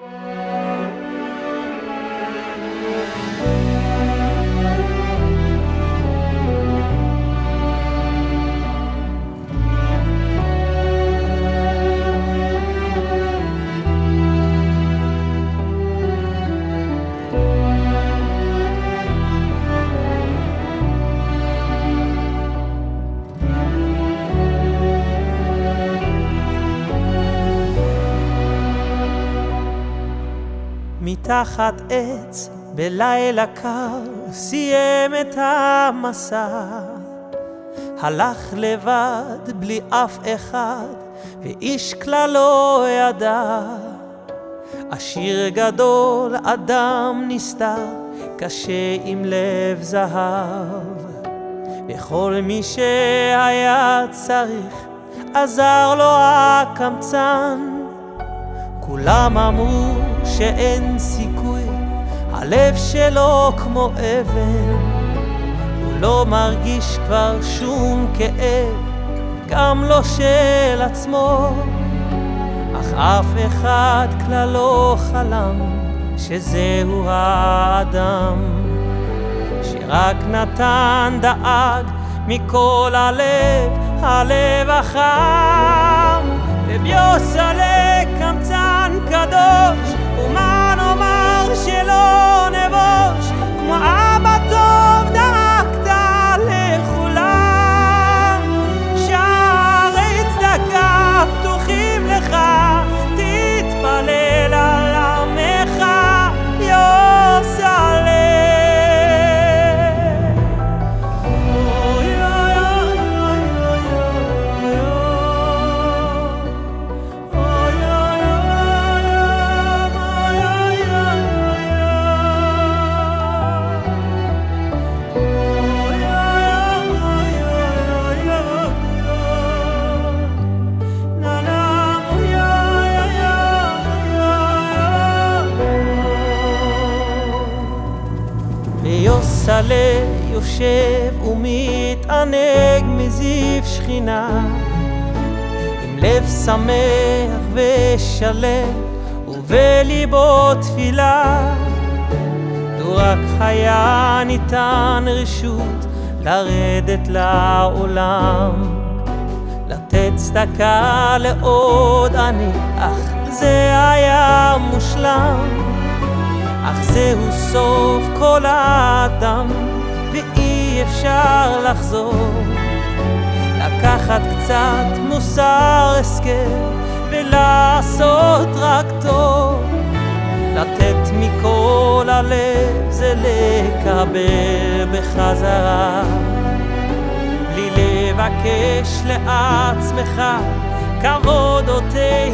Bye. מתחת עץ בלילה קר סיים את המסע. הלך לבד בלי אף אחד ואיש כלל לא ידע. עשיר גדול אדם נסתר קשה עם לב זהב. וכל מי שהיה צריך עזר לו הקמצן. כולם אמרו שאין סיכוי, הלב שלו כמו אבן, הוא לא מרגיש כבר שום כאב, גם לא של עצמו, אך אף אחד כלל לא חלם שזהו האדם, שרק נתן דאג מכל הלב, הלב החם, ויוסלה יושב ומתענג מזיו שכינה. עם לב שמח ושלם ובליבו תפילה. לו רק היה ניתן רשות לרדת לעולם. לתת צדקה לעוד עני אך זה היה מושלם אך זהו סוף כל האדם, ואי אפשר לחזור. לקחת קצת מוסר הסכם, ולעשות רק טוב. לתת מכל הלב זה לקבל בחזרה. בלי לבקש לעצמך כבוד או תהילה.